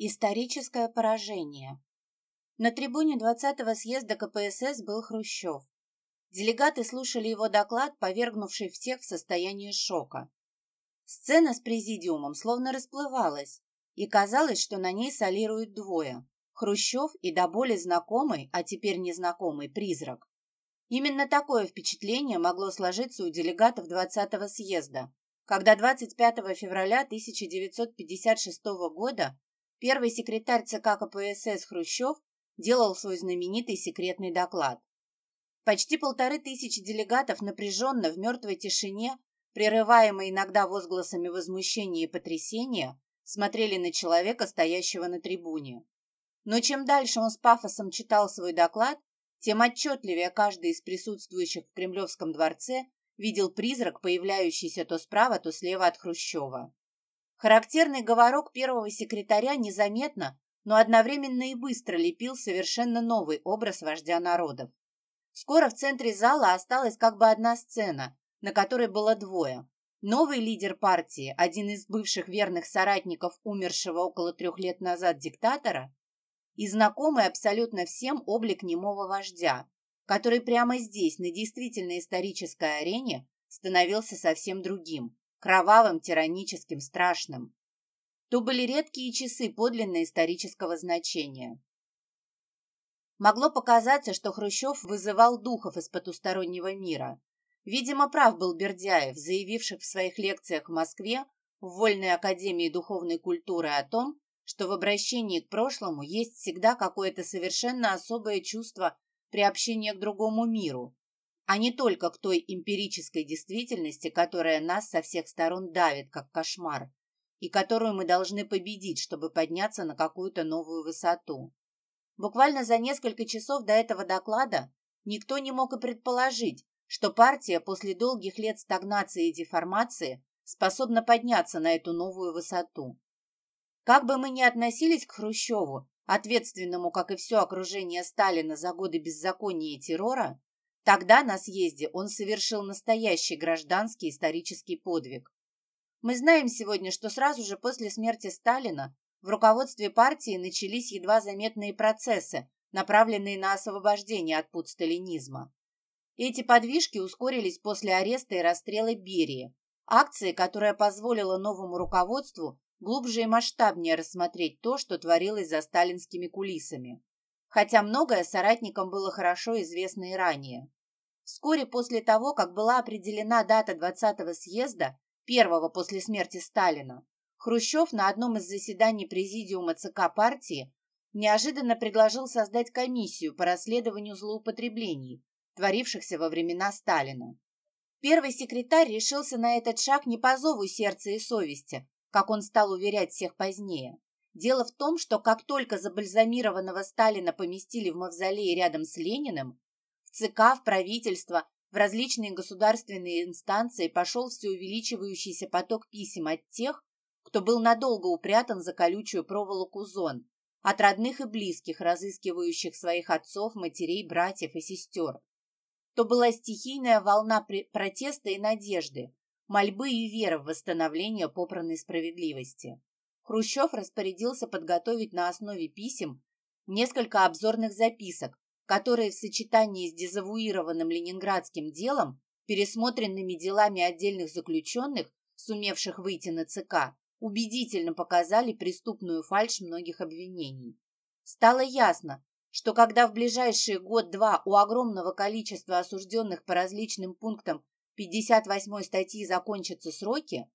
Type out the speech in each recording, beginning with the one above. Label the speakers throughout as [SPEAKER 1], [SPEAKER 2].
[SPEAKER 1] Историческое поражение. На трибуне 20-го съезда КПСС был Хрущев. Делегаты слушали его доклад, повергнувший всех в состояние шока. Сцена с президиумом словно расплывалась, и казалось, что на ней солируют двое – Хрущев и до боли знакомый, а теперь незнакомый, призрак. Именно такое впечатление могло сложиться у делегатов 20-го съезда, когда 25 февраля 1956 года Первый секретарь ЦК КПСС Хрущев делал свой знаменитый секретный доклад. Почти полторы тысячи делегатов напряженно в мертвой тишине, прерываемой иногда возгласами возмущения и потрясения, смотрели на человека, стоящего на трибуне. Но чем дальше он с пафосом читал свой доклад, тем отчетливее каждый из присутствующих в Кремлевском дворце видел призрак, появляющийся то справа, то слева от Хрущева. Характерный говорок первого секретаря незаметно, но одновременно и быстро лепил совершенно новый образ вождя народов. Скоро в центре зала осталась как бы одна сцена, на которой было двое. Новый лидер партии, один из бывших верных соратников умершего около трех лет назад диктатора, и знакомый абсолютно всем облик немого вождя, который прямо здесь, на действительно исторической арене, становился совсем другим, кровавым, тираническим, страшным. То были редкие часы подлинно исторического значения. Могло показаться, что Хрущев вызывал духов из потустороннего мира. Видимо, прав был Бердяев, заявивший в своих лекциях в Москве в Вольной Академии Духовной Культуры о том, что в обращении к прошлому есть всегда какое-то совершенно особое чувство приобщения к другому миру, а не только к той эмпирической действительности, которая нас со всех сторон давит, как кошмар, и которую мы должны победить, чтобы подняться на какую-то новую высоту. Буквально за несколько часов до этого доклада никто не мог и предположить, что партия после долгих лет стагнации и деформации способна подняться на эту новую высоту. Как бы мы ни относились к Хрущеву, ответственному, как и все окружение Сталина за годы беззакония и террора, Тогда на съезде он совершил настоящий гражданский исторический подвиг. Мы знаем сегодня, что сразу же после смерти Сталина в руководстве партии начались едва заметные процессы, направленные на освобождение от пут сталинизма. Эти подвижки ускорились после ареста и расстрела Берии, акции, которая позволила новому руководству глубже и масштабнее рассмотреть то, что творилось за сталинскими кулисами. Хотя многое соратникам было хорошо известно и ранее. Вскоре после того, как была определена дата 20-го съезда, первого после смерти Сталина, Хрущев на одном из заседаний Президиума ЦК партии неожиданно предложил создать комиссию по расследованию злоупотреблений, творившихся во времена Сталина. Первый секретарь решился на этот шаг не по зову сердца и совести, как он стал уверять всех позднее. Дело в том, что как только забальзамированного Сталина поместили в мавзолей рядом с Лениным, в ЦК, в правительство, в различные государственные инстанции пошел все увеличивающийся поток писем от тех, кто был надолго упрятан за колючую проволоку зон, от родных и близких, разыскивающих своих отцов, матерей, братьев и сестер. То была стихийная волна протеста и надежды, мольбы и веры в восстановление попранной справедливости. Хрущев распорядился подготовить на основе писем несколько обзорных записок, которые в сочетании с дезавуированным ленинградским делом, пересмотренными делами отдельных заключенных, сумевших выйти на ЦК, убедительно показали преступную фальшь многих обвинений. Стало ясно, что когда в ближайшие год-два у огромного количества осужденных по различным пунктам 58 статьи закончатся сроки,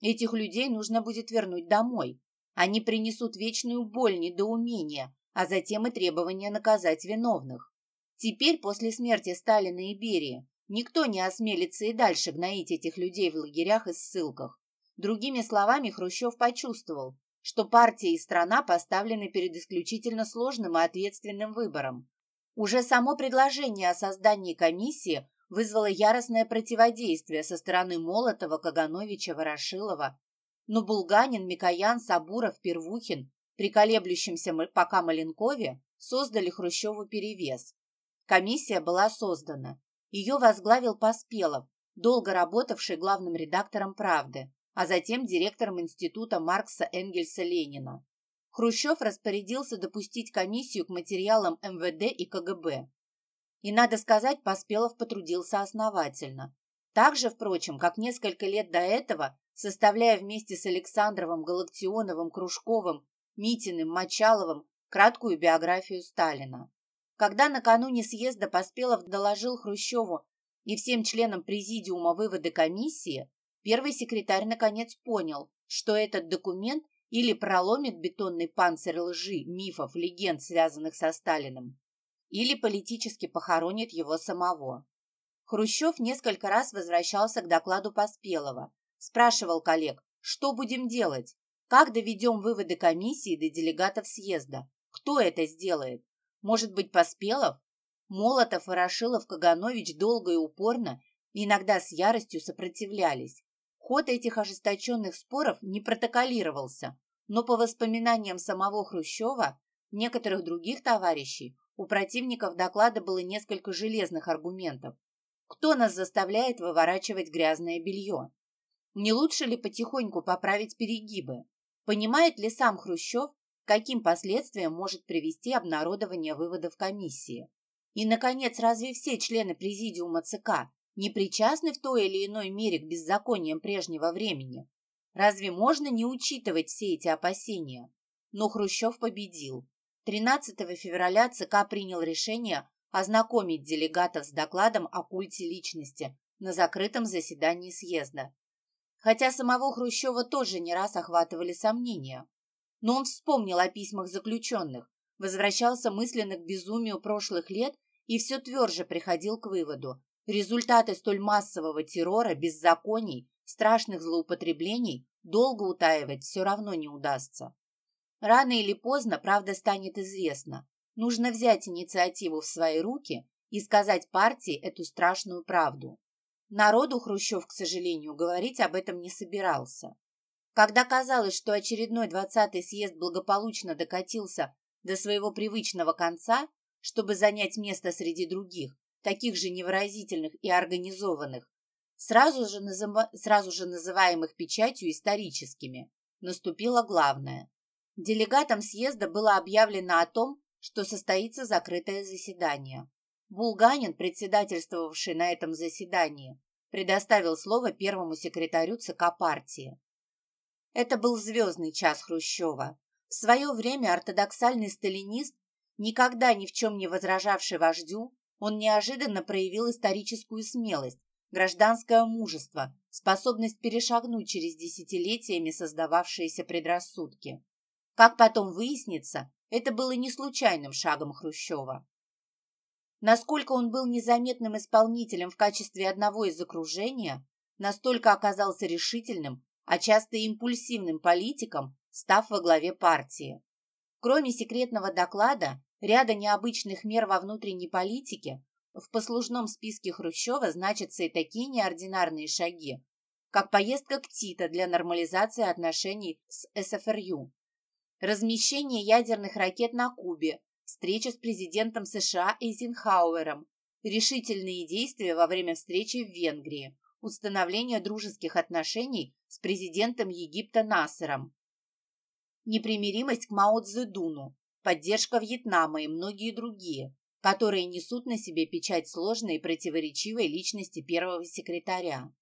[SPEAKER 1] этих людей нужно будет вернуть домой. Они принесут вечную боль, недоумение, а затем и требование наказать виновных. Теперь, после смерти Сталина и Берии, никто не осмелится и дальше гноить этих людей в лагерях и ссылках. Другими словами, Хрущев почувствовал, что партия и страна поставлены перед исключительно сложным и ответственным выбором. Уже само предложение о создании комиссии вызвало яростное противодействие со стороны Молотова, Кагановича, Ворошилова. Но Булганин, Микоян, Сабуров, Первухин при колеблющемся пока Маленкове создали Хрущеву перевес. Комиссия была создана. Ее возглавил Поспелов, долго работавший главным редактором «Правды», а затем директором Института Маркса Энгельса Ленина. Хрущев распорядился допустить комиссию к материалам МВД и КГБ. И, надо сказать, Поспелов потрудился основательно. Так же, впрочем, как несколько лет до этого, составляя вместе с Александровым, Галактионовым, Кружковым, Митиным, Мочаловым краткую биографию Сталина. Когда накануне съезда Поспелов доложил Хрущеву и всем членам президиума выводы комиссии, первый секретарь наконец понял, что этот документ или проломит бетонный панцирь лжи, мифов, легенд, связанных со Сталиным, или политически похоронит его самого. Хрущев несколько раз возвращался к докладу Поспелова, спрашивал коллег, что будем делать, как доведем выводы комиссии до делегатов съезда, кто это сделает, может быть, Поспелов? Молотов, Ворошилов, Каганович долго и упорно, иногда с яростью сопротивлялись. Ход этих ожесточенных споров не протоколировался, но по воспоминаниям самого Хрущева, некоторых других товарищей, у противников доклада было несколько железных аргументов. Кто нас заставляет выворачивать грязное белье? Не лучше ли потихоньку поправить перегибы? Понимает ли сам Хрущев, каким последствиям может привести обнародование выводов комиссии? И, наконец, разве все члены президиума ЦК не причастны в той или иной мере к беззакониям прежнего времени? Разве можно не учитывать все эти опасения? Но Хрущев победил. 13 февраля ЦК принял решение ознакомить делегатов с докладом о культе личности на закрытом заседании съезда. Хотя самого Хрущева тоже не раз охватывали сомнения. Но он вспомнил о письмах заключенных, возвращался мысленно к безумию прошлых лет и все тверже приходил к выводу. Результаты столь массового террора, беззаконий, страшных злоупотреблений долго утаивать все равно не удастся. Рано или поздно правда станет известна. Нужно взять инициативу в свои руки и сказать партии эту страшную правду. Народу Хрущев, к сожалению, говорить об этом не собирался. Когда казалось, что очередной двадцатый съезд благополучно докатился до своего привычного конца, чтобы занять место среди других, таких же невыразительных и организованных, сразу же, называ... сразу же называемых печатью историческими, наступило главное. Делегатам съезда было объявлено о том, что состоится закрытое заседание. Булганин, председательствовавший на этом заседании, предоставил слово первому секретарю ЦК партии. Это был звездный час Хрущева. В свое время ортодоксальный сталинист, никогда ни в чем не возражавший вождю, он неожиданно проявил историческую смелость, гражданское мужество, способность перешагнуть через десятилетиями создававшиеся предрассудки. Как потом выяснится, это было не случайным шагом Хрущева. Насколько он был незаметным исполнителем в качестве одного из окружения, настолько оказался решительным, а часто и импульсивным политиком, став во главе партии. Кроме секретного доклада, ряда необычных мер во внутренней политике, в послужном списке Хрущева значатся и такие неординарные шаги, как поездка к Тита для нормализации отношений с СФРЮ, размещение ядерных ракет на Кубе, встреча с президентом США Эйзенхауэром, решительные действия во время встречи в Венгрии, установление дружеских отношений с президентом Египта Насером, непримиримость к Мао Цзэдуну, поддержка Вьетнама и многие другие, которые несут на себе печать сложной и противоречивой личности первого секретаря.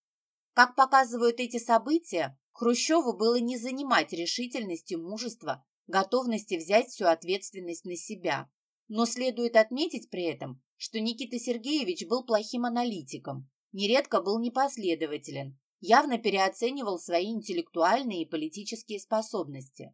[SPEAKER 1] Как показывают эти события, Хрущеву было не занимать решительности, мужества, готовности взять всю ответственность на себя. Но следует отметить при этом, что Никита Сергеевич был плохим аналитиком, нередко был непоследователен, явно переоценивал свои интеллектуальные и политические способности.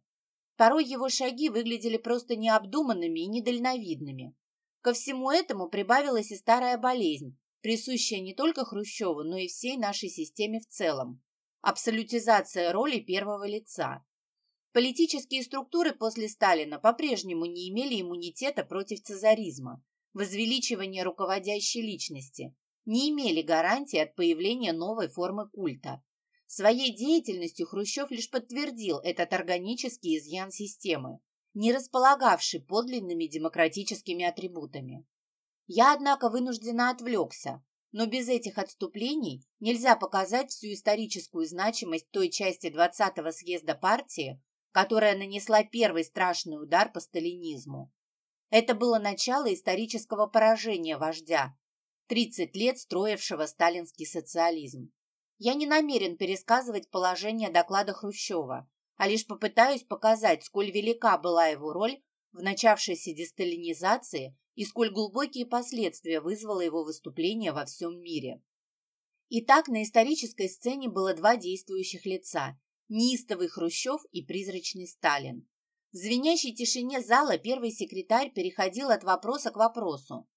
[SPEAKER 1] Порой его шаги выглядели просто необдуманными и недальновидными. Ко всему этому прибавилась и старая болезнь, присущая не только Хрущеву, но и всей нашей системе в целом абсолютизация роли первого лица. Политические структуры после Сталина по-прежнему не имели иммунитета против цезаризма, возвеличивания руководящей личности, не имели гарантии от появления новой формы культа. Своей деятельностью Хрущев лишь подтвердил этот органический изъян системы, не располагавший подлинными демократическими атрибутами. Я, однако, вынужденно отвлекся, но без этих отступлений нельзя показать всю историческую значимость той части 20-го съезда партии, которая нанесла первый страшный удар по сталинизму. Это было начало исторического поражения вождя, 30 лет строившего сталинский социализм. Я не намерен пересказывать положение доклада Хрущева, а лишь попытаюсь показать, сколь велика была его роль в начавшейся десталинизации и сколь глубокие последствия вызвало его выступление во всем мире. Итак, на исторической сцене было два действующих лица – неистовый Хрущев и призрачный Сталин. В звенящей тишине зала первый секретарь переходил от вопроса к вопросу.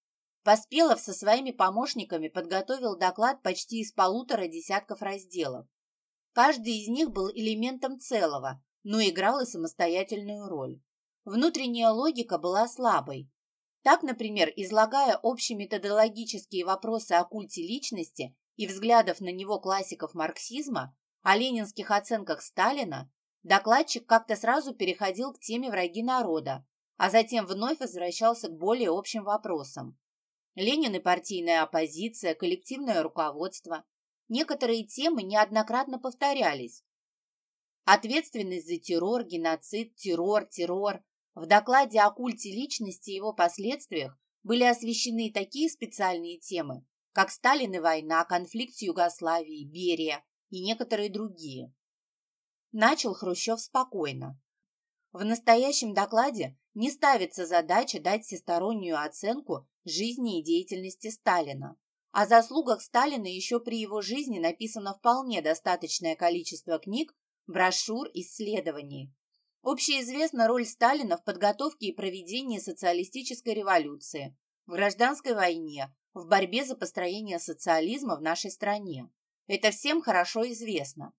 [SPEAKER 1] Поспелов со своими помощниками подготовил доклад почти из полутора десятков разделов. Каждый из них был элементом целого, но играл и самостоятельную роль. Внутренняя логика была слабой. Так, например, излагая общеметодологические вопросы о культе личности и взглядов на него классиков марксизма, о ленинских оценках Сталина, докладчик как-то сразу переходил к теме враги народа, а затем вновь возвращался к более общим вопросам. Ленин и партийная оппозиция, коллективное руководство. Некоторые темы неоднократно повторялись. Ответственность за террор, геноцид, террор, террор. В докладе о культе личности и его последствиях были освещены такие специальные темы, как Сталин и война, конфликт с Югославией, Берия и некоторые другие. Начал Хрущев спокойно. В настоящем докладе не ставится задача дать всестороннюю оценку жизни и деятельности Сталина. О заслугах Сталина еще при его жизни написано вполне достаточное количество книг, брошюр, исследований. Общеизвестна роль Сталина в подготовке и проведении социалистической революции, в гражданской войне, в борьбе за построение социализма в нашей стране. Это всем хорошо известно.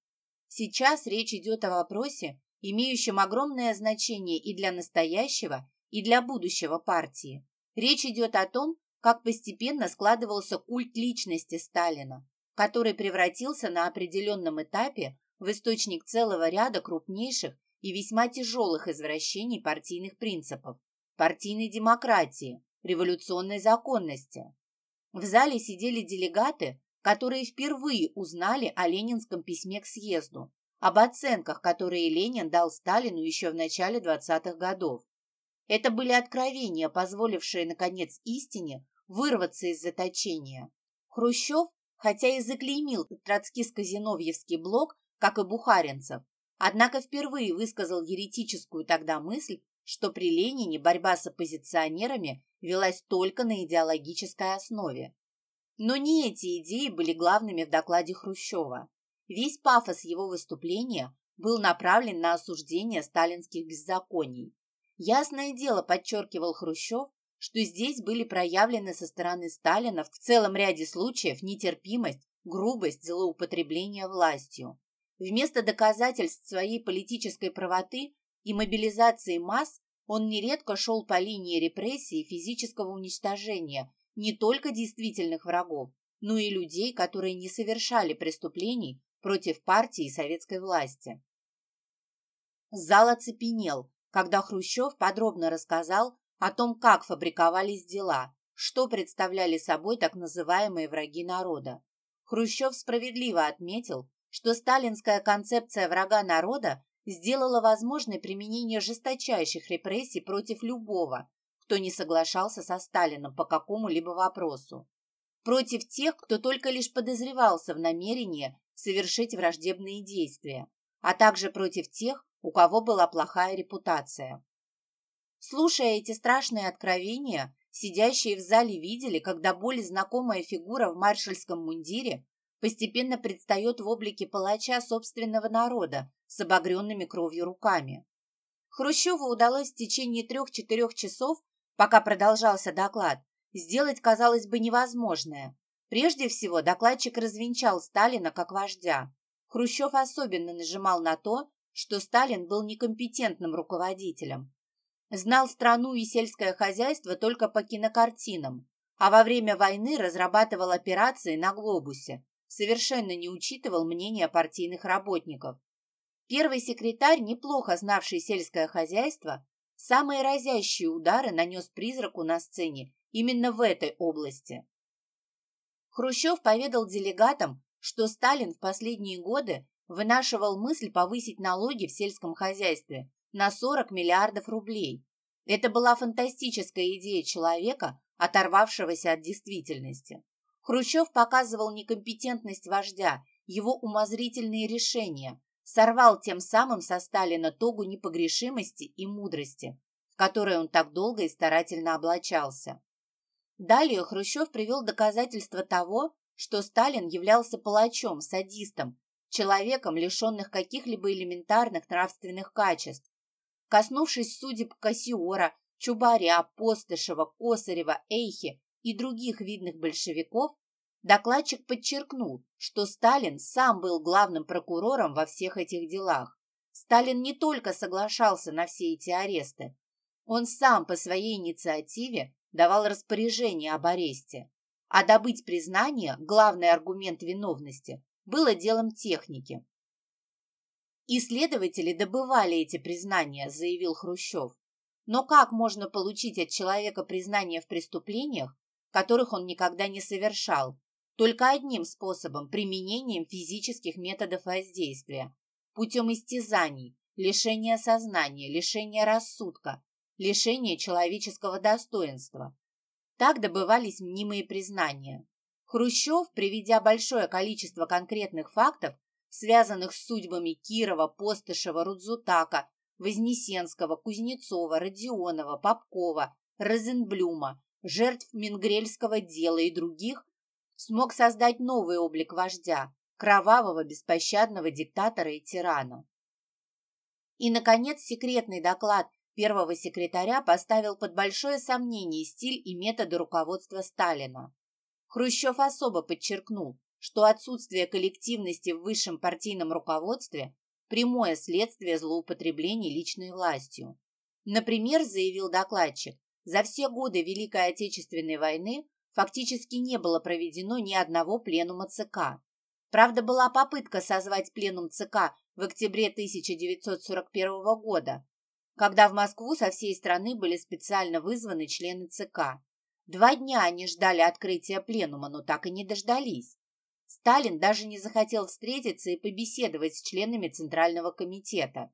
[SPEAKER 1] Сейчас речь идет о вопросе, имеющем огромное значение и для настоящего, и для будущего партии. Речь идет о том, как постепенно складывался культ личности Сталина, который превратился на определенном этапе в источник целого ряда крупнейших и весьма тяжелых извращений партийных принципов, партийной демократии, революционной законности. В зале сидели делегаты, которые впервые узнали о ленинском письме к съезду, об оценках, которые Ленин дал Сталину еще в начале 20-х годов. Это были откровения, позволившие, наконец, истине вырваться из заточения. Хрущев, хотя и заклеймил троцкиско-зиновьевский блок, как и бухаринцев, однако впервые высказал еретическую тогда мысль, что при Ленине борьба с оппозиционерами велась только на идеологической основе. Но не эти идеи были главными в докладе Хрущева. Весь пафос его выступления был направлен на осуждение сталинских беззаконий. Ясное дело, подчеркивал Хрущев, что здесь были проявлены со стороны Сталина в целом ряде случаев нетерпимость, грубость, злоупотребление властью. Вместо доказательств своей политической правоты и мобилизации масс он нередко шел по линии репрессий и физического уничтожения не только действительных врагов, но и людей, которые не совершали преступлений против партии и советской власти. Зал оцепенел, когда Хрущев подробно рассказал о том, как фабриковались дела, что представляли собой так называемые враги народа. Хрущев справедливо отметил, что сталинская концепция врага народа сделала возможной применение жесточайших репрессий против любого, кто не соглашался со Сталином по какому-либо вопросу. Против тех, кто только лишь подозревался в намерении совершить враждебные действия, а также против тех, у кого была плохая репутация. Слушая эти страшные откровения, сидящие в зале видели, когда более знакомая фигура в маршальском мундире постепенно предстает в облике палача собственного народа с обогренными кровью руками. Хрущеву удалось в течение трех-четырех часов, пока продолжался доклад, сделать, казалось бы, невозможное. Прежде всего, докладчик развенчал Сталина как вождя. Хрущев особенно нажимал на то, что Сталин был некомпетентным руководителем. Знал страну и сельское хозяйство только по кинокартинам, а во время войны разрабатывал операции на глобусе, совершенно не учитывал мнения партийных работников. Первый секретарь, неплохо знавший сельское хозяйство, самые разящие удары нанес призраку на сцене именно в этой области. Хрущев поведал делегатам, что Сталин в последние годы вынашивал мысль повысить налоги в сельском хозяйстве на 40 миллиардов рублей. Это была фантастическая идея человека, оторвавшегося от действительности. Хрущев показывал некомпетентность вождя, его умозрительные решения, сорвал тем самым со Сталина тогу непогрешимости и мудрости, в которой он так долго и старательно облачался. Далее Хрущев привел доказательства того, что Сталин являлся палачом, садистом, человеком, лишенных каких-либо элементарных нравственных качеств. Коснувшись судеб Кассиора, Чубаря, Постышева, Косарева, Эйхи и других видных большевиков, докладчик подчеркнул, что Сталин сам был главным прокурором во всех этих делах. Сталин не только соглашался на все эти аресты, он сам по своей инициативе давал распоряжение об аресте. А добыть признание, главный аргумент виновности, было делом техники. Исследователи добывали эти признания, заявил Хрущев. Но как можно получить от человека признание в преступлениях, которых он никогда не совершал? Только одним способом – применением физических методов воздействия, путем истязаний, лишения сознания, лишения рассудка, лишения человеческого достоинства. Так добывались мнимые признания. Хрущев, приведя большое количество конкретных фактов, связанных с судьбами Кирова, Постышева, Рудзутака, Вознесенского, Кузнецова, Родионова, Попкова, Розенблюма, жертв Мингрельского дела и других, смог создать новый облик вождя, кровавого, беспощадного диктатора и тирана. И, наконец, секретный доклад первого секретаря поставил под большое сомнение стиль и методы руководства Сталина. Хрущев особо подчеркнул, что отсутствие коллективности в высшем партийном руководстве прямое следствие злоупотреблений личной властью. Например, заявил докладчик, за все годы Великой Отечественной войны фактически не было проведено ни одного пленума ЦК. Правда, была попытка созвать пленум ЦК в октябре 1941 года, когда в Москву со всей страны были специально вызваны члены ЦК. Два дня они ждали открытия пленума, но так и не дождались. Сталин даже не захотел встретиться и побеседовать с членами Центрального комитета.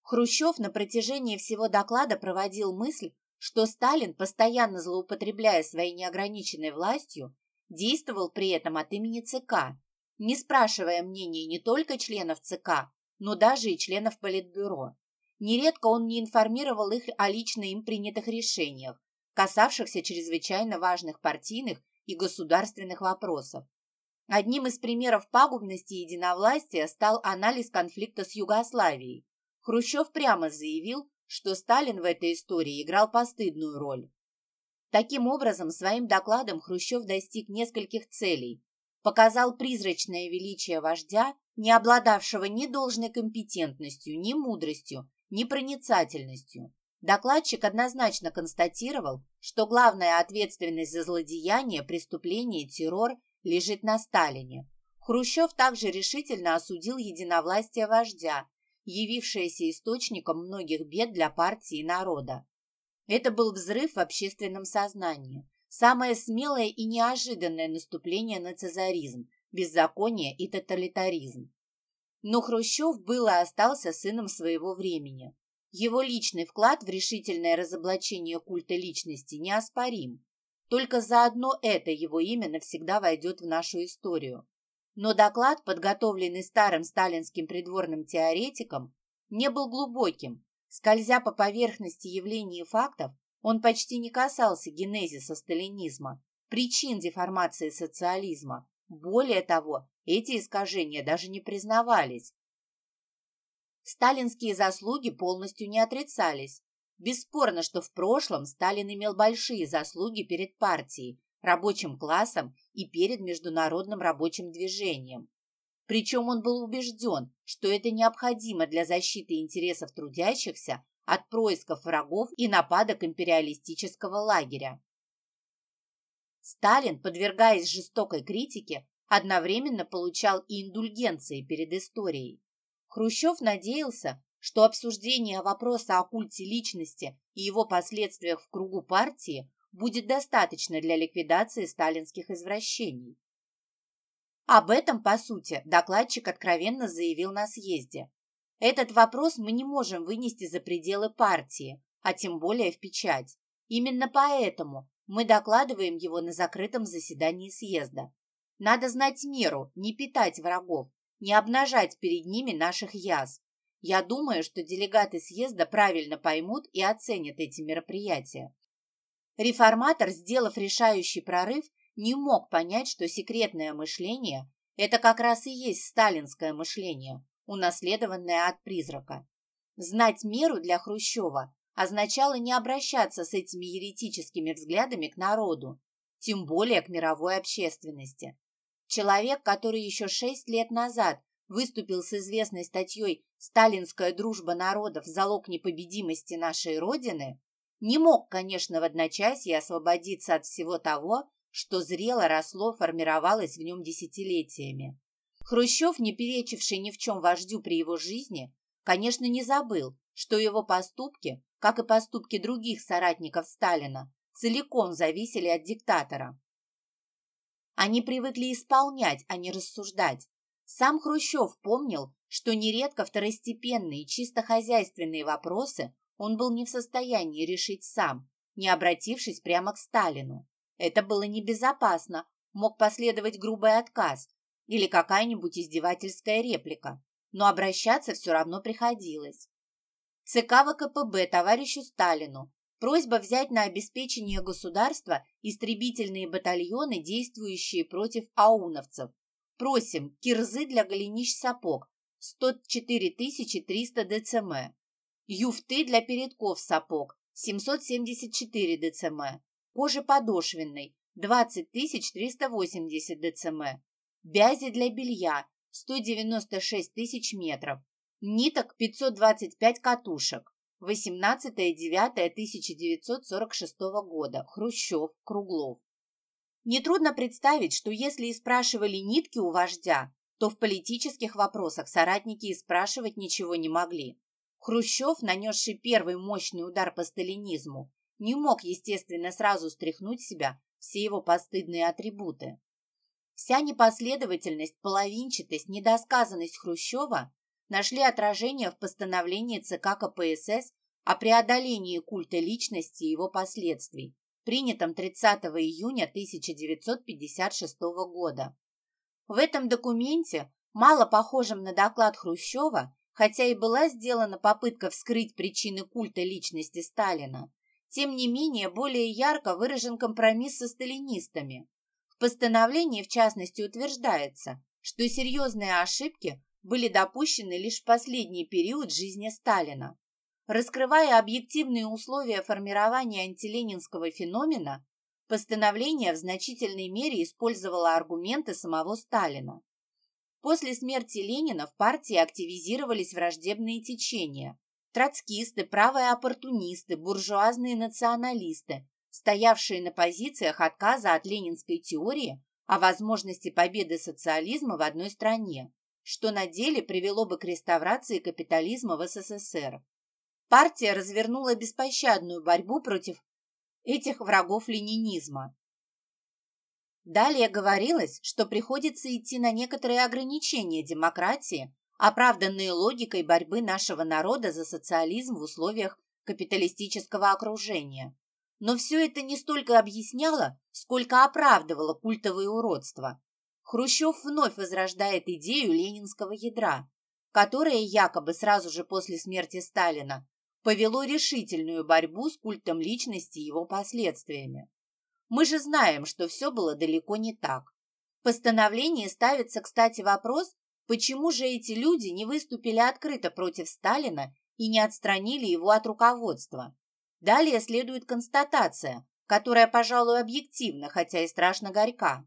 [SPEAKER 1] Хрущев на протяжении всего доклада проводил мысль, что Сталин, постоянно злоупотребляя своей неограниченной властью, действовал при этом от имени ЦК, не спрашивая мнений не только членов ЦК, но даже и членов Политбюро. Нередко он не информировал их о лично им принятых решениях, касавшихся чрезвычайно важных партийных и государственных вопросов. Одним из примеров пагубности единовластия стал анализ конфликта с Югославией. Хрущев прямо заявил, что Сталин в этой истории играл постыдную роль. Таким образом, своим докладом Хрущев достиг нескольких целей. Показал призрачное величие вождя, не обладавшего ни должной компетентностью, ни мудростью, ни проницательностью. Докладчик однозначно констатировал, что главная ответственность за злодеяние, преступление и террор лежит на Сталине. Хрущев также решительно осудил единовластие вождя, явившееся источником многих бед для партии и народа. Это был взрыв в общественном сознании, самое смелое и неожиданное наступление на цезаризм, беззаконие и тоталитаризм. Но Хрущев был и остался сыном своего времени. Его личный вклад в решительное разоблачение культа личности неоспорим. Только за одно это его имя навсегда войдет в нашу историю. Но доклад, подготовленный старым сталинским придворным теоретиком, не был глубоким. Скользя по поверхности явлений и фактов, он почти не касался генезиса сталинизма, причин деформации социализма. Более того, эти искажения даже не признавались. Сталинские заслуги полностью не отрицались, Бесспорно, что в прошлом Сталин имел большие заслуги перед партией, рабочим классом и перед международным рабочим движением. Причем он был убежден, что это необходимо для защиты интересов трудящихся от происков врагов и нападок империалистического лагеря. Сталин, подвергаясь жестокой критике, одновременно получал и индульгенции перед историей. Хрущев надеялся, что обсуждение вопроса о культе личности и его последствиях в кругу партии будет достаточно для ликвидации сталинских извращений. Об этом, по сути, докладчик откровенно заявил на съезде. Этот вопрос мы не можем вынести за пределы партии, а тем более в печать. Именно поэтому мы докладываем его на закрытом заседании съезда. Надо знать меру, не питать врагов, не обнажать перед ними наших язв. Я думаю, что делегаты съезда правильно поймут и оценят эти мероприятия. Реформатор, сделав решающий прорыв, не мог понять, что секретное мышление – это как раз и есть сталинское мышление, унаследованное от призрака. Знать меру для Хрущева означало не обращаться с этими еретическими взглядами к народу, тем более к мировой общественности. Человек, который еще шесть лет назад выступил с известной статьей «Сталинская дружба народов – залог непобедимости нашей Родины», не мог, конечно, в одночасье освободиться от всего того, что зрело росло, формировалось в нем десятилетиями. Хрущев, не перечивший ни в чем вождю при его жизни, конечно, не забыл, что его поступки, как и поступки других соратников Сталина, целиком зависели от диктатора. Они привыкли исполнять, а не рассуждать. Сам Хрущев помнил, что нередко второстепенные, чисто хозяйственные вопросы он был не в состоянии решить сам, не обратившись прямо к Сталину. Это было небезопасно, мог последовать грубый отказ или какая-нибудь издевательская реплика, но обращаться все равно приходилось. ЦК ВКПБ товарищу Сталину просьба взять на обеспечение государства истребительные батальоны, действующие против ауновцев. Просим кирзы для голенищ сапог 104 300 дцм, юфты для передков сапог 774 дцм, кожи подошвенной 20 380 дцм, бязи для белья 196 тысяч метров, ниток 525 катушек. 18.09.1946 года. Хрущев, Круглов. Нетрудно представить, что если и спрашивали нитки у вождя, то в политических вопросах соратники и спрашивать ничего не могли. Хрущев, нанесший первый мощный удар по сталинизму, не мог, естественно, сразу стряхнуть себя все его постыдные атрибуты. Вся непоследовательность, половинчатость, недосказанность Хрущева нашли отражение в постановлении ЦК КПСС о преодолении культа личности и его последствий, принятом 30 июня 1956 года. В этом документе, мало похожем на доклад Хрущева, хотя и была сделана попытка вскрыть причины культа личности Сталина, тем не менее, более ярко выражен компромисс со сталинистами. В постановлении, в частности, утверждается, что серьезные ошибки были допущены лишь в последний период жизни Сталина. Раскрывая объективные условия формирования антиленинского феномена, постановление в значительной мере использовало аргументы самого Сталина. После смерти Ленина в партии активизировались враждебные течения, Троцкисты, правые оппортунисты, буржуазные националисты, стоявшие на позициях отказа от ленинской теории о возможности победы социализма в одной стране, что на деле привело бы к реставрации капитализма в СССР. Партия развернула беспощадную борьбу против этих врагов ленинизма. Далее говорилось, что приходится идти на некоторые ограничения демократии оправданные логикой борьбы нашего народа за социализм в условиях капиталистического окружения. Но все это не столько объясняло, сколько оправдывало культовые уродства. Хрущев вновь возрождает идею ленинского ядра, которое якобы сразу же после смерти Сталина повело решительную борьбу с культом личности и его последствиями. Мы же знаем, что все было далеко не так. В постановлении ставится, кстати, вопрос Почему же эти люди не выступили открыто против Сталина и не отстранили его от руководства? Далее следует констатация, которая, пожалуй, объективна, хотя и страшно горька.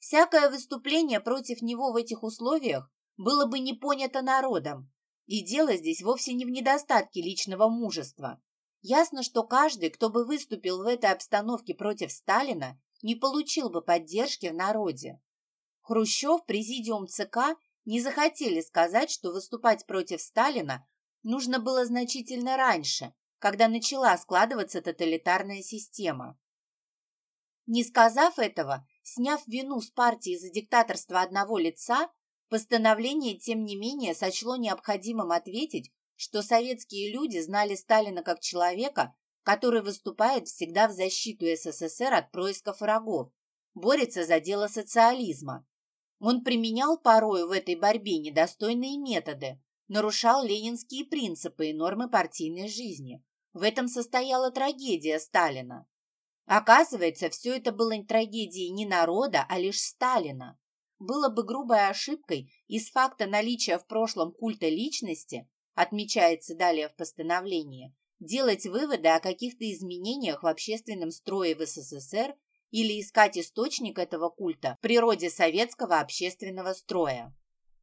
[SPEAKER 1] Всякое выступление против него в этих условиях было бы не понято народом, и дело здесь вовсе не в недостатке личного мужества. Ясно, что каждый, кто бы выступил в этой обстановке против Сталина, не получил бы поддержки в народе. Хрущев, президиум ЦК не захотели сказать, что выступать против Сталина нужно было значительно раньше, когда начала складываться тоталитарная система. Не сказав этого, Сняв вину с партии за диктаторство одного лица, постановление, тем не менее, сочло необходимым ответить, что советские люди знали Сталина как человека, который выступает всегда в защиту СССР от происков врагов, борется за дело социализма. Он применял порою в этой борьбе недостойные методы, нарушал ленинские принципы и нормы партийной жизни. В этом состояла трагедия Сталина. Оказывается, все это было трагедией не народа, а лишь Сталина. Было бы грубой ошибкой из факта наличия в прошлом культа личности, отмечается далее в постановлении, делать выводы о каких-то изменениях в общественном строе в СССР или искать источник этого культа в природе советского общественного строя.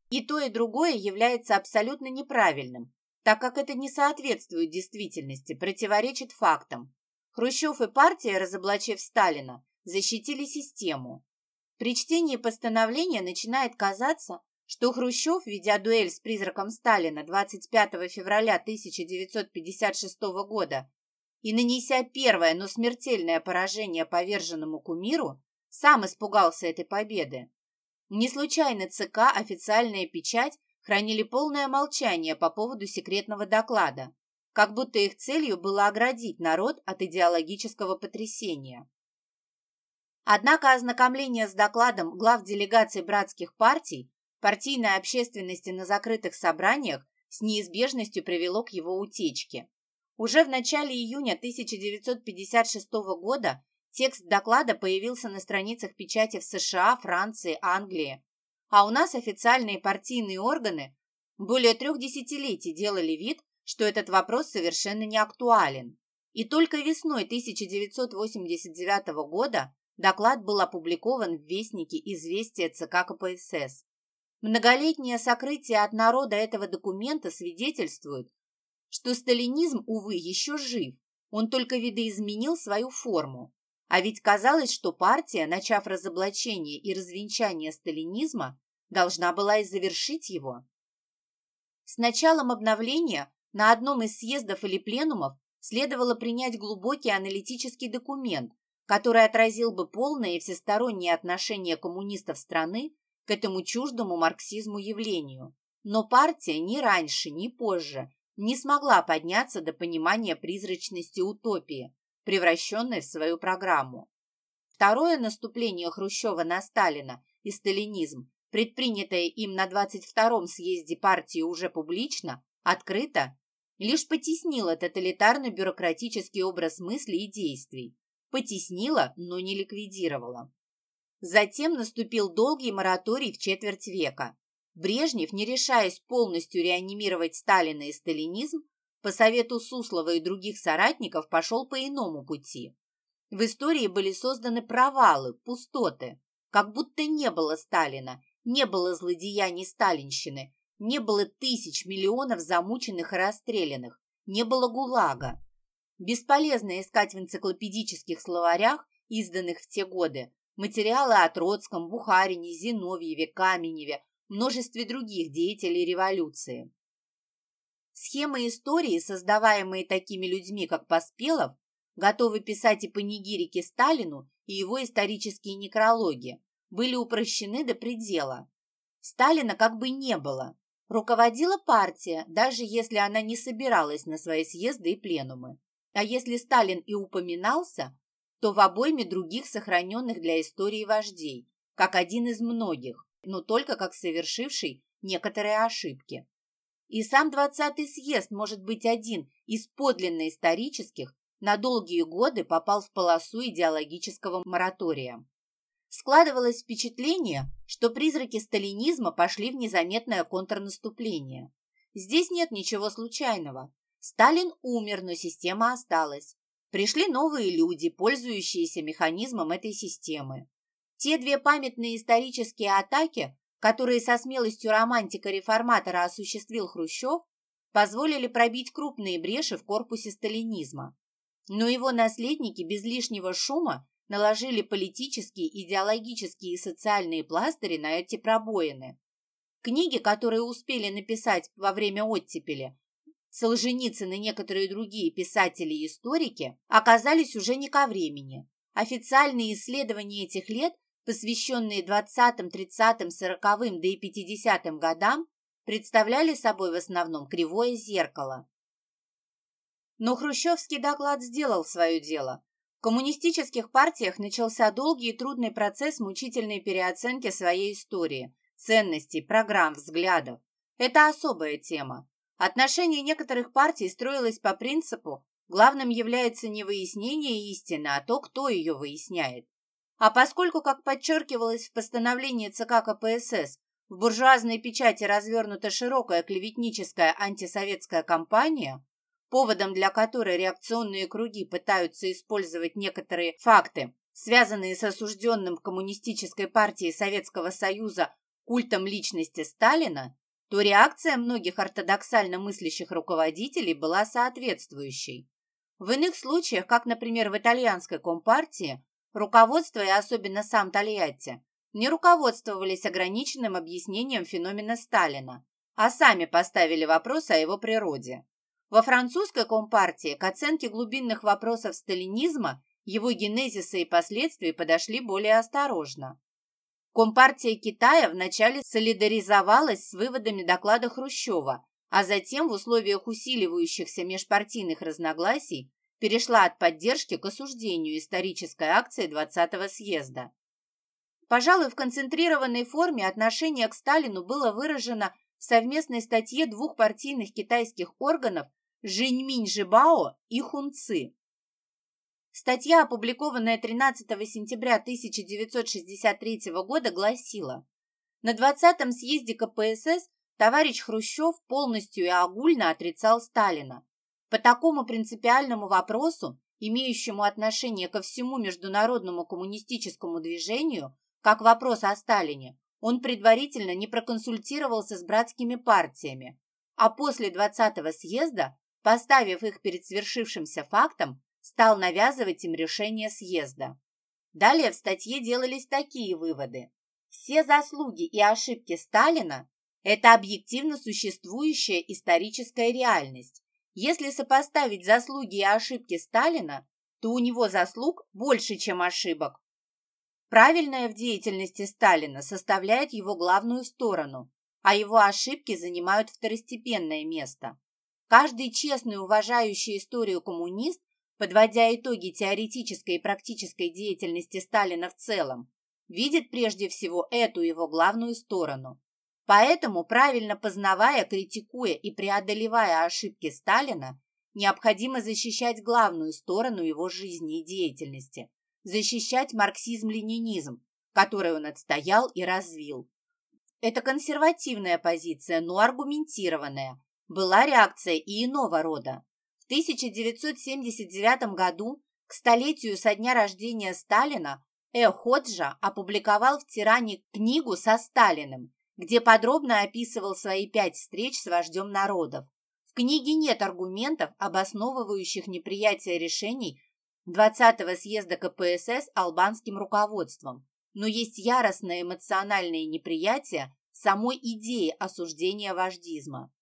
[SPEAKER 1] И то, и другое является абсолютно неправильным, так как это не соответствует действительности, противоречит фактам. Хрущев и партия, разоблачив Сталина, защитили систему. При чтении постановления начинает казаться, что Хрущев, ведя дуэль с призраком Сталина 25 февраля 1956 года и нанеся первое, но смертельное поражение поверженному кумиру, сам испугался этой победы. Не случайно ЦК, официальная печать хранили полное молчание по поводу секретного доклада, как будто их целью было оградить народ от идеологического потрясения. Однако ознакомление с докладом глав делегаций братских партий партийной общественности на закрытых собраниях с неизбежностью привело к его утечке. Уже в начале июня 1956 года текст доклада появился на страницах печати в США, Франции, Англии. А у нас официальные партийные органы более трех десятилетий делали вид, что этот вопрос совершенно не актуален. И только весной 1989 года доклад был опубликован в Вестнике «Известия ЦК КПСС». Многолетнее сокрытие от народа этого документа свидетельствует, что сталинизм, увы, еще жив, он только видоизменил свою форму. А ведь казалось, что партия, начав разоблачение и развенчание сталинизма, должна была и завершить его. С началом обновления на одном из съездов или пленумов следовало принять глубокий аналитический документ, который отразил бы полное и всестороннее отношение коммунистов страны к этому чуждому марксизму явлению. Но партия ни раньше, ни позже не смогла подняться до понимания призрачности утопии, превращенной в свою программу. Второе наступление Хрущева на Сталина и сталинизм, предпринятое им на 22-м съезде партии уже публично, открыто, лишь потеснило тоталитарно-бюрократический образ мыслей и действий. Потеснило, но не ликвидировало. Затем наступил долгий мораторий в четверть века. Брежнев, не решаясь полностью реанимировать Сталина и сталинизм, по совету Суслова и других соратников пошел по иному пути. В истории были созданы провалы, пустоты, как будто не было Сталина, не было злодеяний сталинщины, не было тысяч миллионов замученных и расстрелянных, не было ГУЛАГа. Бесполезно искать в энциклопедических словарях, изданных в те годы, Материалы о Троцком, Бухарине, Зиновьеве, Каменеве, множестве других деятелей революции. Схемы истории, создаваемые такими людьми, как Поспелов, готовы писать и панигирики Сталину, и его исторические некрологи, были упрощены до предела. Сталина как бы не было. Руководила партия, даже если она не собиралась на свои съезды и пленумы. А если Сталин и упоминался, то в обойме других сохраненных для истории вождей, как один из многих, но только как совершивший некоторые ошибки. И сам двадцатый съезд, может быть, один из подлинно исторических, на долгие годы попал в полосу идеологического моратория. Складывалось впечатление, что призраки сталинизма пошли в незаметное контрнаступление. Здесь нет ничего случайного. Сталин умер, но система осталась. Пришли новые люди, пользующиеся механизмом этой системы. Те две памятные исторические атаки, которые со смелостью романтика-реформатора осуществил Хрущев, позволили пробить крупные бреши в корпусе сталинизма. Но его наследники без лишнего шума наложили политические, идеологические и социальные пластыри на эти пробоины. Книги, которые успели написать во время оттепели, Солженицын и некоторые другие писатели и историки оказались уже не ко времени. Официальные исследования этих лет посвященные 20-м, 30-м, 40-м, да и 50-м годам, представляли собой в основном кривое зеркало. Но хрущевский доклад сделал свое дело. В коммунистических партиях начался долгий и трудный процесс мучительной переоценки своей истории, ценностей, программ, взглядов. Это особая тема. Отношение некоторых партий строилось по принципу «главным является не выяснение истины, а то, кто ее выясняет». А поскольку, как подчеркивалось в постановлении ЦК КПСС, в буржуазной печати развернута широкая клеветническая антисоветская кампания, поводом для которой реакционные круги пытаются использовать некоторые факты, связанные с осужденным Коммунистической партии Советского Союза культом личности Сталина, то реакция многих ортодоксально мыслящих руководителей была соответствующей. В иных случаях, как, например, в итальянской компартии, руководство и особенно сам Тольятти не руководствовались ограниченным объяснением феномена Сталина, а сами поставили вопрос о его природе. Во французской компартии к оценке глубинных вопросов сталинизма, его генезиса и последствий подошли более осторожно. Компартия Китая вначале солидаризовалась с выводами доклада Хрущева, а затем в условиях усиливающихся межпартийных разногласий перешла от поддержки к осуждению исторической акции 20-го съезда. Пожалуй, в концентрированной форме отношение к Сталину было выражено в совместной статье двух партийных китайских органов Жиньминь Жибао и Хунци. Статья, опубликованная 13 сентября 1963 года, гласила «На 20-м съезде КПСС товарищ Хрущев полностью и огульно отрицал Сталина. По такому принципиальному вопросу, имеющему отношение ко всему международному коммунистическому движению, как вопрос о Сталине, он предварительно не проконсультировался с братскими партиями, а после 20-го съезда поставив их перед свершившимся фактом, стал навязывать им решение съезда. Далее в статье делались такие выводы. Все заслуги и ошибки Сталина – это объективно существующая историческая реальность. Если сопоставить заслуги и ошибки Сталина, то у него заслуг больше, чем ошибок. Правильное в деятельности Сталина составляет его главную сторону, а его ошибки занимают второстепенное место. Каждый честный, уважающий историю коммунист, подводя итоги теоретической и практической деятельности Сталина в целом, видит прежде всего эту его главную сторону. Поэтому, правильно познавая, критикуя и преодолевая ошибки Сталина, необходимо защищать главную сторону его жизни и деятельности, защищать марксизм-ленинизм, который он отстоял и развил. Это консервативная позиция, но аргументированная, была реакция и иного рода. В 1979 году, к столетию со дня рождения Сталина, Э. Ходжа опубликовал в «Тиране» книгу со Сталиным, где подробно описывал свои пять встреч с вождем народов. В книге нет аргументов, обосновывающих неприятие решений 20-го съезда КПСС албанским руководством, но есть яростное эмоциональное неприятие самой идеи осуждения вождизма.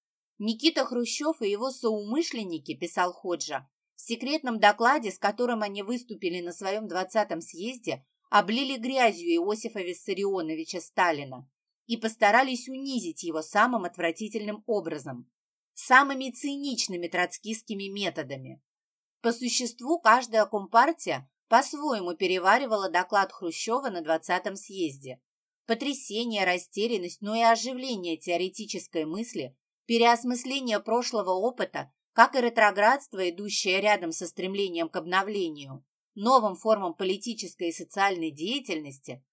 [SPEAKER 1] Никита Хрущев и его соумышленники, писал Ходжа, в секретном докладе, с которым они выступили на своем 20-м съезде, облили грязью Иосифа Виссарионовича Сталина и постарались унизить его самым отвратительным образом, самыми циничными троцкистскими методами. По существу каждая компартия по-своему переваривала доклад Хрущева на 20-м съезде. Потрясение, растерянность, но и оживление теоретической мысли Переосмысление прошлого опыта, как и ретроградство, идущее рядом со стремлением к обновлению, новым формам политической и социальной деятельности,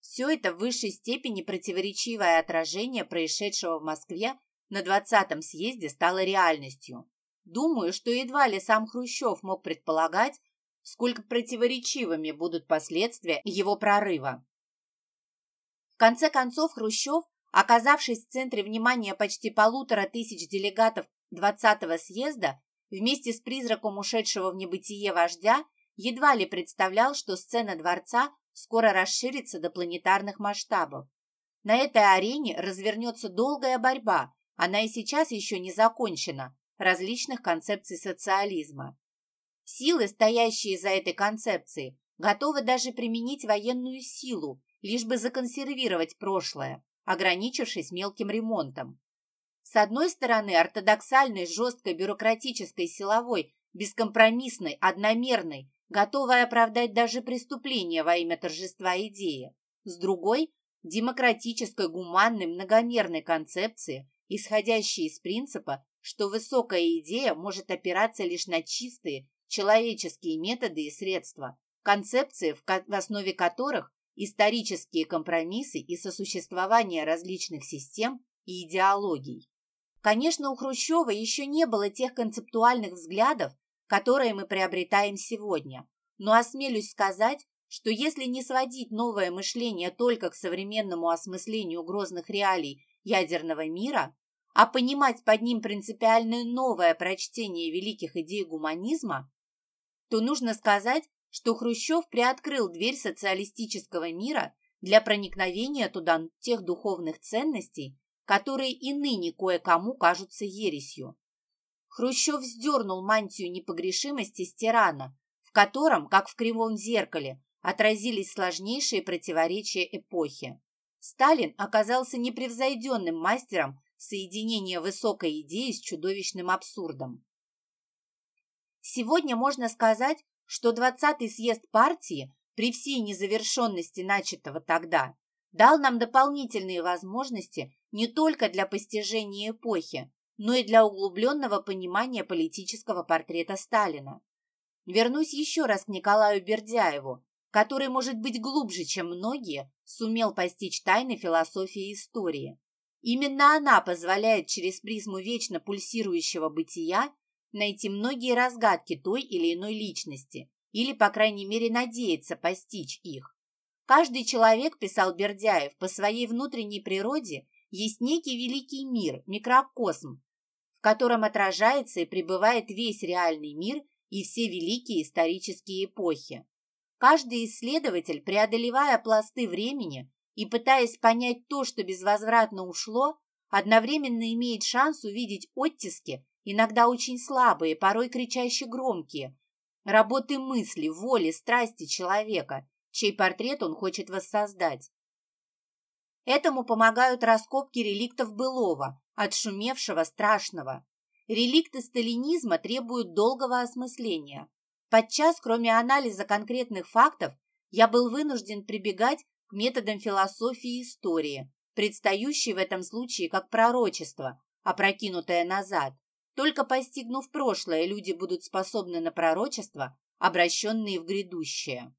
[SPEAKER 1] все это в высшей степени противоречивое отражение происшедшего в Москве на 20-м съезде стало реальностью. Думаю, что едва ли сам Хрущев мог предполагать, сколько противоречивыми будут последствия его прорыва. В конце концов, Хрущев Оказавшись в центре внимания почти полутора тысяч делегатов 20-го съезда, вместе с призраком ушедшего в небытие вождя, едва ли представлял, что сцена дворца скоро расширится до планетарных масштабов. На этой арене развернется долгая борьба, она и сейчас еще не закончена, различных концепций социализма. Силы, стоящие за этой концепцией, готовы даже применить военную силу, лишь бы законсервировать прошлое, ограничившись мелким ремонтом. С одной стороны, ортодоксальной, жесткой, бюрократической, силовой, бескомпромиссной, одномерной, готовой оправдать даже преступление во имя торжества идеи. С другой – демократической, гуманной, многомерной концепции, исходящей из принципа, что высокая идея может опираться лишь на чистые человеческие методы и средства, концепции, в, в основе которых исторические компромиссы и сосуществование различных систем и идеологий. Конечно, у Хрущева еще не было тех концептуальных взглядов, которые мы приобретаем сегодня, но осмелюсь сказать, что если не сводить новое мышление только к современному осмыслению грозных реалий ядерного мира, а понимать под ним принципиально новое прочтение великих идей гуманизма, то нужно сказать, что Хрущев приоткрыл дверь социалистического мира для проникновения туда тех духовных ценностей, которые и ныне кое-кому кажутся ересью. Хрущев сдернул мантию непогрешимости с тирана, в котором, как в кривом зеркале, отразились сложнейшие противоречия эпохи. Сталин оказался непревзойденным мастером соединения высокой идеи с чудовищным абсурдом. Сегодня можно сказать, что 20-й съезд партии при всей незавершенности начатого тогда дал нам дополнительные возможности не только для постижения эпохи, но и для углубленного понимания политического портрета Сталина. Вернусь еще раз к Николаю Бердяеву, который, может быть, глубже, чем многие, сумел постичь тайны философии истории. Именно она позволяет через призму вечно пульсирующего бытия найти многие разгадки той или иной личности, или, по крайней мере, надеяться постичь их. Каждый человек, писал Бердяев, по своей внутренней природе есть некий великий мир, микрокосм, в котором отражается и пребывает весь реальный мир и все великие исторические эпохи. Каждый исследователь, преодолевая пласты времени и пытаясь понять то, что безвозвратно ушло, одновременно имеет шанс увидеть оттиски иногда очень слабые, порой кричаще громкие, работы мысли, воли, страсти человека, чей портрет он хочет воссоздать. Этому помогают раскопки реликтов былого, отшумевшего, страшного. Реликты сталинизма требуют долгого осмысления. Подчас, кроме анализа конкретных фактов, я был вынужден прибегать к методам философии и истории, предстающей в этом случае как пророчество, опрокинутое назад. Только постигнув прошлое, люди будут способны на пророчества, обращенные в грядущее.